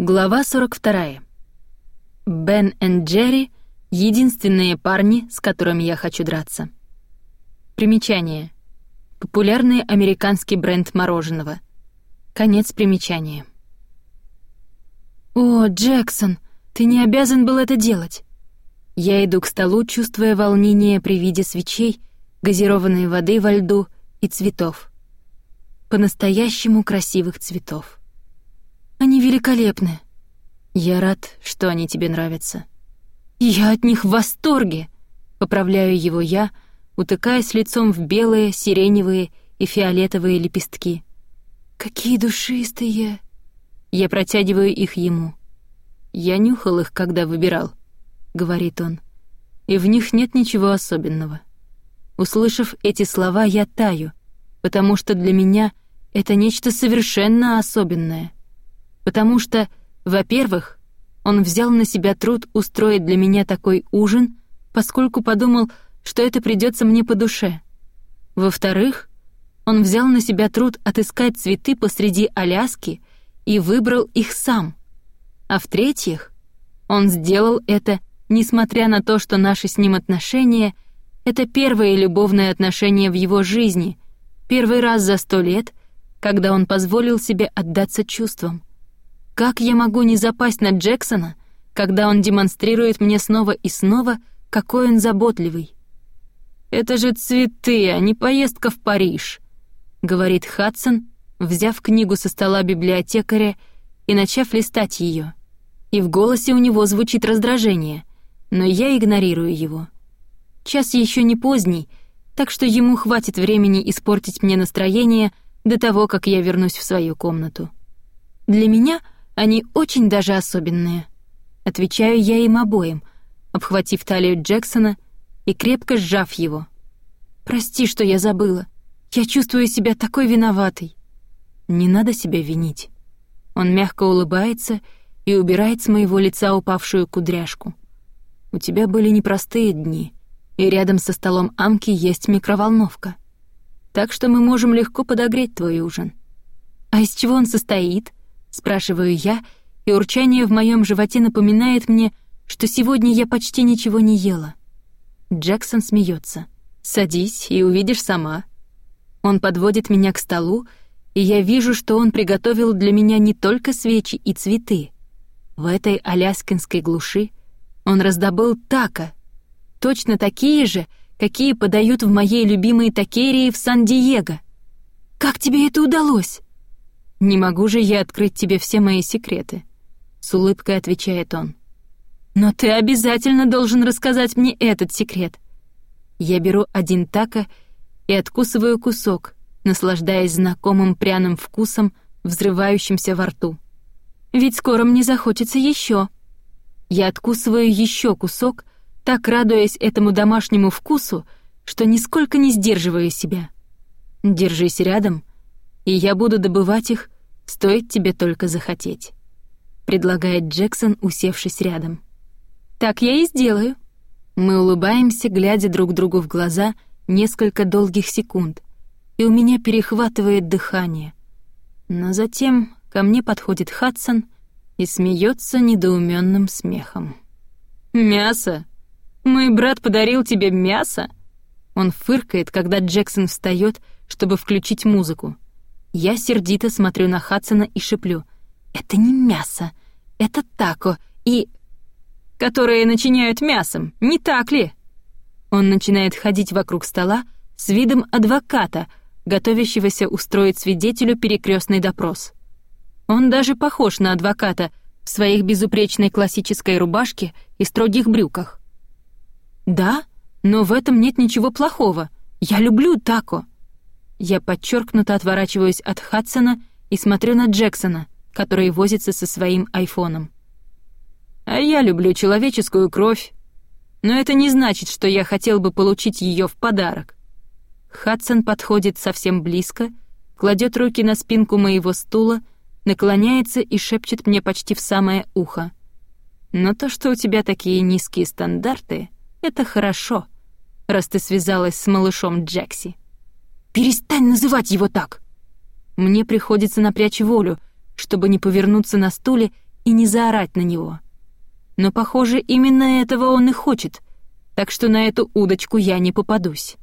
Глава 42. Бен и Джерри — единственные парни, с которыми я хочу драться. Примечание. Популярный американский бренд мороженого. Конец примечания. «О, Джексон, ты не обязан был это делать!» Я иду к столу, чувствуя волнение при виде свечей, газированной воды во льду и цветов. По-настоящему красивых цветов. Они великолепны. Я рад, что они тебе нравятся. Я от них в восторге. Поправляю его я, утыкаясь лицом в белые, сиреневые и фиолетовые лепестки. Какие душистые. Я протягиваю их ему. Я нюхал их, когда выбирал, говорит он. И в них нет ничего особенного. Услышав эти слова, я таю, потому что для меня это нечто совершенно особенное — потому что, во-первых, он взял на себя труд устроить для меня такой ужин, поскольку подумал, что это придется мне по душе. Во-вторых, он взял на себя труд отыскать цветы посреди Аляски и выбрал их сам. А в-третьих, он сделал это, несмотря на то, что наши с ним отношения — это первое любовное отношение в его жизни, первый раз за сто лет, когда он позволил себе отдаться чувствам. Как я могу не запасть на Джексона, когда он демонстрирует мне снова и снова, какой он заботливый? «Это же цветы, а не поездка в Париж», — говорит Хадсон, взяв книгу со стола библиотекаря и начав листать ее. И в голосе у него звучит раздражение, но я игнорирую его. Час еще не поздний, так что ему хватит времени испортить мне настроение до того, как я вернусь в свою комнату. Для меня — они очень даже особенные. Отвечаю я им обоим, обхватив талию Джексона и крепко сжав его. «Прости, что я забыла. Я чувствую себя такой виноватой». «Не надо себя винить». Он мягко улыбается и убирает с моего лица упавшую кудряшку. «У тебя были непростые дни, и рядом со столом Амки есть микроволновка. Так что мы можем легко подогреть твой ужин». «А из чего он состоит?» Спрашиваю я, и урчание в моем животе напоминает мне, что сегодня я почти ничего не ела. Джексон смеется. «Садись и увидишь сама». Он подводит меня к столу, и я вижу, что он приготовил для меня не только свечи и цветы. В этой аляскинской глуши он раздобыл тако, точно такие же, какие подают в моей любимой такерии в Сан-Диего. «Как тебе это удалось?» «Не могу же я открыть тебе все мои секреты», — с улыбкой отвечает он. «Но ты обязательно должен рассказать мне этот секрет». Я беру один тако и откусываю кусок, наслаждаясь знакомым пряным вкусом, взрывающимся во рту. Ведь скоро мне захочется еще. Я откусываю еще кусок, так радуясь этому домашнему вкусу, что нисколько не сдерживаю себя. Держись рядом, и я буду добывать их, стоит тебе только захотеть», — предлагает Джексон, усевшись рядом. «Так я и сделаю». Мы улыбаемся, глядя друг другу в глаза несколько долгих секунд, и у меня перехватывает дыхание. Но затем ко мне подходит Хадсон и смеется недоуменным смехом. «Мясо? Мой брат подарил тебе мясо?» Он фыркает, когда Джексон встает, чтобы включить музыку. Я сердито смотрю на Хадсона и шеплю. «Это не мясо, это тако и...» «Которые начиняют мясом, не так ли?» Он начинает ходить вокруг стола с видом адвоката, готовящегося устроить свидетелю перекрестный допрос. Он даже похож на адвоката в своих безупречной классической рубашке и строгих брюках. «Да, но в этом нет ничего плохого. Я люблю тако», я подчеркнуто отворачиваюсь от Хадсона и смотрю на Джексона, который возится со своим айфоном. А я люблю человеческую кровь. Но это не значит, что я хотел бы получить ее в подарок. Хадсон подходит совсем близко, кладет руки на спинку моего стула, наклоняется и шепчет мне почти в самое ухо. Но то, что у тебя такие низкие стандарты, это хорошо, раз ты связалась с малышом Джекси. Перестань называть его так!» Мне приходится напрячь волю, чтобы не повернуться на стуле и не заорать на него. Но, похоже, именно этого он и хочет, так что на эту удочку я не попадусь.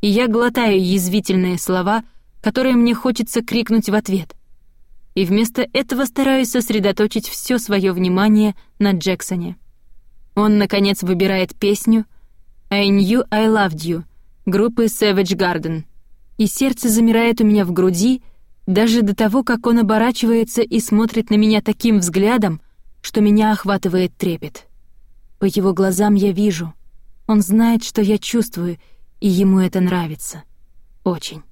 И я глотаю язвительные слова, которые мне хочется крикнуть в ответ. И вместо этого стараюсь сосредоточить все свое внимание на Джексоне. Он, наконец, выбирает песню «I knew I loved you» группы Savage Garden. И сердце замирает у меня в груди, даже до того, как он оборачивается и смотрит на меня таким взглядом, что меня охватывает трепет. По его глазам я вижу. Он знает, что я чувствую, и ему это нравится. Очень.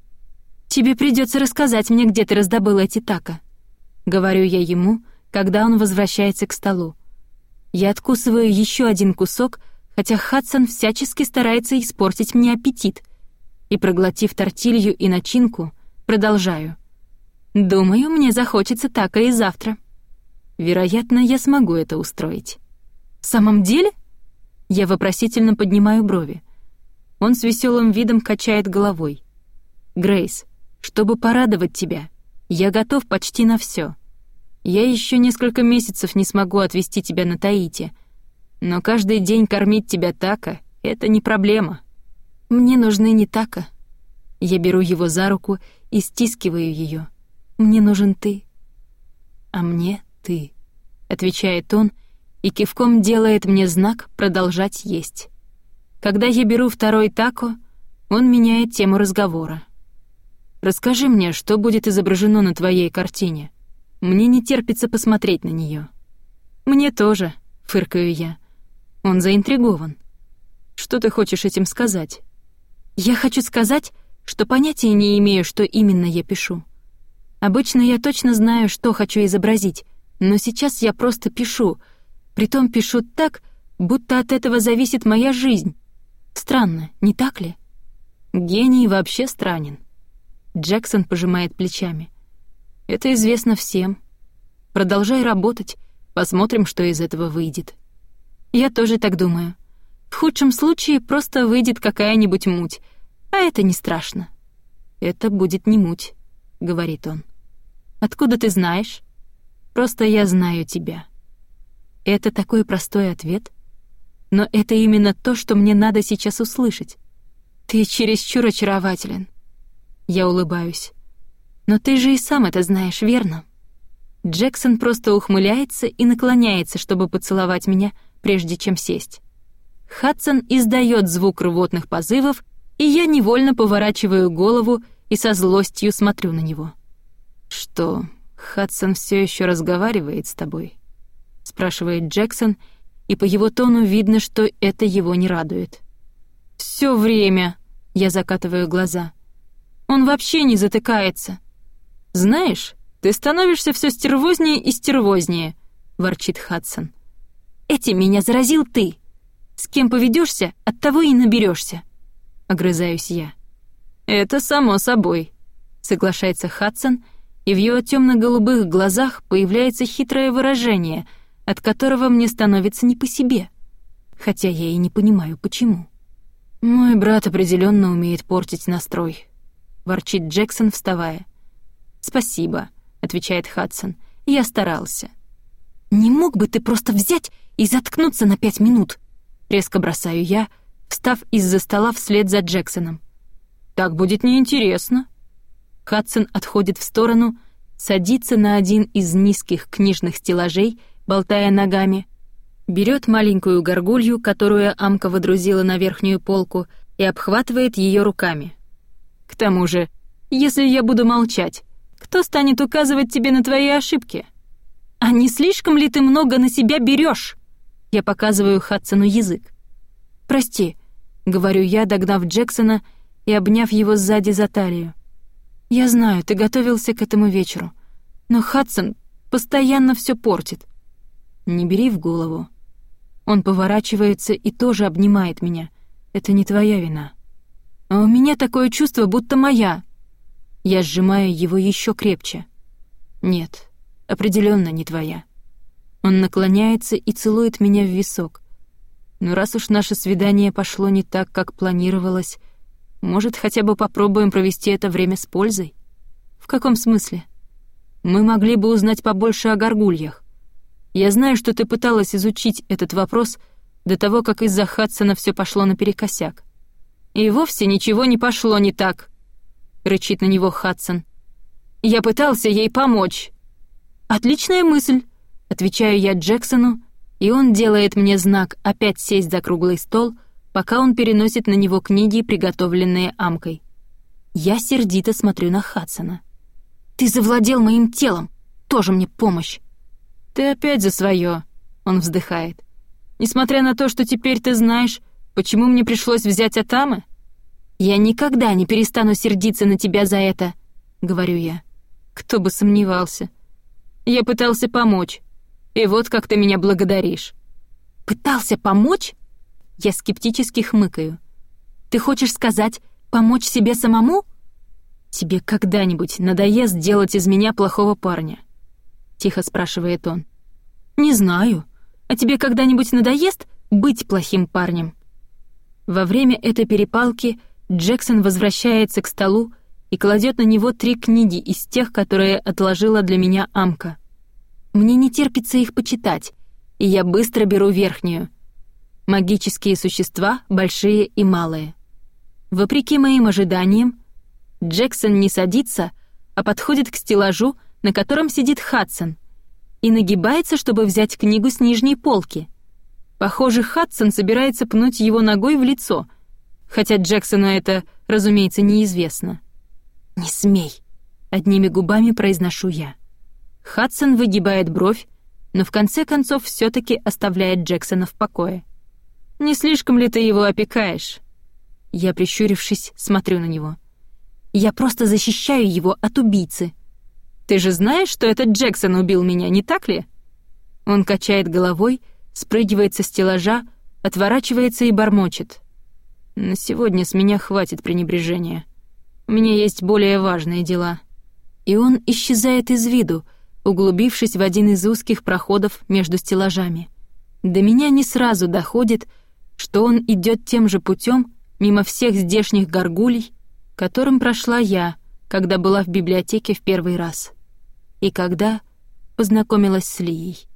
«Тебе придется рассказать мне, где ты раздобыл эти тако», — говорю я ему, когда он возвращается к столу. Я откусываю еще один кусок, хотя Хадсон всячески старается испортить мне аппетит, и, проглотив тортилью и начинку, продолжаю. «Думаю, мне захочется тако и завтра. Вероятно, я смогу это устроить». «В самом деле?» Я вопросительно поднимаю брови. Он с веселым видом качает головой. «Грейс, чтобы порадовать тебя, я готов почти на все. Я еще несколько месяцев не смогу отвезти тебя на Таити, но каждый день кормить тебя тако — это не проблема. Мне нужны не тако. Я беру его за руку и стискиваю ее. Мне нужен ты. А мне ты, — отвечает он, и кивком делает мне знак продолжать есть. Когда я беру второй тако, он меняет тему разговора. «Расскажи мне, что будет изображено на твоей картине?» Мне не терпится посмотреть на нее. «Мне тоже», — фыркаю я. Он заинтригован. «Что ты хочешь этим сказать?» «Я хочу сказать, что понятия не имею, что именно я пишу. Обычно я точно знаю, что хочу изобразить, но сейчас я просто пишу, притом пишу так, будто от этого зависит моя жизнь. Странно, не так ли? Гений вообще странен. Джексон пожимает плечами. Это известно всем. Продолжай работать, посмотрим, что из этого выйдет. Я тоже так думаю. В худшем случае просто выйдет какая-нибудь муть, а это не страшно. Это будет не муть, говорит он. Откуда ты знаешь? Просто я знаю тебя. Это такой простой ответ, но это именно то, что мне надо сейчас услышать. Ты чересчур очарователен. Я улыбаюсь. Но ты же и сам это знаешь, верно? Джексон просто ухмыляется и наклоняется, чтобы поцеловать меня, прежде чем сесть. Хадсон издает звук рвотных позывов, и я невольно поворачиваю голову и со злостью смотрю на него. «Что, Хадсон все еще разговаривает с тобой?» — спрашивает Джексон, и по его тону видно, что это его не радует. Все время!» — я закатываю глаза. «Он вообще не затыкается. «Знаешь, ты становишься все стервознее и стервознее», — ворчит Хадсон. «Этим меня заразил ты. С кем поведешься, от того и наберешься. огрызаюсь я. «Это само собой», — соглашается Хадсон, и в его темно-голубых глазах появляется хитрое выражение, от которого мне становится не по себе, хотя я и не понимаю, почему. «Мой брат определенно умеет портить настрой», — ворчит Джексон, вставая. «Спасибо», — отвечает Хадсон. «Я старался». «Не мог бы ты просто взять и заткнуться на пять минут?» Резко бросаю я, встав из-за стола вслед за Джексоном. «Так будет неинтересно». Хадсон отходит в сторону, садится на один из низких книжных стеллажей, болтая ногами, берет маленькую горгулью, которую Амка водрузила на верхнюю полку, и обхватывает ее руками. «К тому же, если я буду молчать, кто станет указывать тебе на твои ошибки? А не слишком ли ты много на себя берешь? Я показываю Хадсону язык. «Прости», — говорю я, догнав Джексона и обняв его сзади за талию. «Я знаю, ты готовился к этому вечеру, но Хадсон постоянно все портит. Не бери в голову. Он поворачивается и тоже обнимает меня. Это не твоя вина. А у меня такое чувство, будто моя. Я сжимаю его еще крепче. Нет, определенно не твоя. Он наклоняется и целует меня в висок. Но раз уж наше свидание пошло не так, как планировалось, может, хотя бы попробуем провести это время с пользой? В каком смысле? Мы могли бы узнать побольше о горгульях. Я знаю, что ты пыталась изучить этот вопрос до того, как из-за Хадсона все пошло наперекосяк. И вовсе ничего не пошло не так, рычит на него Хадсон. Я пытался ей помочь. Отличная мысль, отвечаю я Джексону, и он делает мне знак опять сесть за круглый стол, пока он переносит на него книги, приготовленные амкой. Я сердито смотрю на Хадсона. «Ты завладел моим телом! Тоже мне помощь!» «Ты опять за свое!» — он вздыхает. «Несмотря на то, что теперь ты знаешь, почему мне пришлось взять Атамы?» «Я никогда не перестану сердиться на тебя за это», — говорю я. «Кто бы сомневался. Я пытался помочь, и вот как ты меня благодаришь». «Пытался помочь?» Я скептически хмыкаю. «Ты хочешь сказать, помочь себе самому?» «Тебе когда-нибудь надоест делать из меня плохого парня?» — тихо спрашивает он. «Не знаю. А тебе когда-нибудь надоест быть плохим парнем?» Во время этой перепалки Джексон возвращается к столу и кладет на него три книги из тех, которые отложила для меня Амка. Мне не терпится их почитать, и я быстро беру верхнюю. Магические существа, большие и малые. Вопреки моим ожиданиям, Джексон не садится, а подходит к стеллажу, на котором сидит Хадсон, и нагибается, чтобы взять книгу с нижней полки. Похоже, Хадсон собирается пнуть его ногой в лицо, хотя Джексону это, разумеется, неизвестно. «Не смей!» — одними губами произношу я. Хадсон выгибает бровь, но в конце концов все таки оставляет Джексона в покое. «Не слишком ли ты его опекаешь?» Я, прищурившись, смотрю на него. «Я просто защищаю его от убийцы», ты же знаешь, что этот Джексон убил меня, не так ли?» Он качает головой, спрыгивает со стеллажа, отворачивается и бормочет. «На сегодня с меня хватит пренебрежения. У меня есть более важные дела». И он исчезает из виду, углубившись в один из узких проходов между стеллажами. До меня не сразу доходит, что он идет тем же путем мимо всех здешних горгулей, которым прошла я, когда была в библиотеке в первый раз и когда познакомилась с Лией.